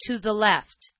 to the left.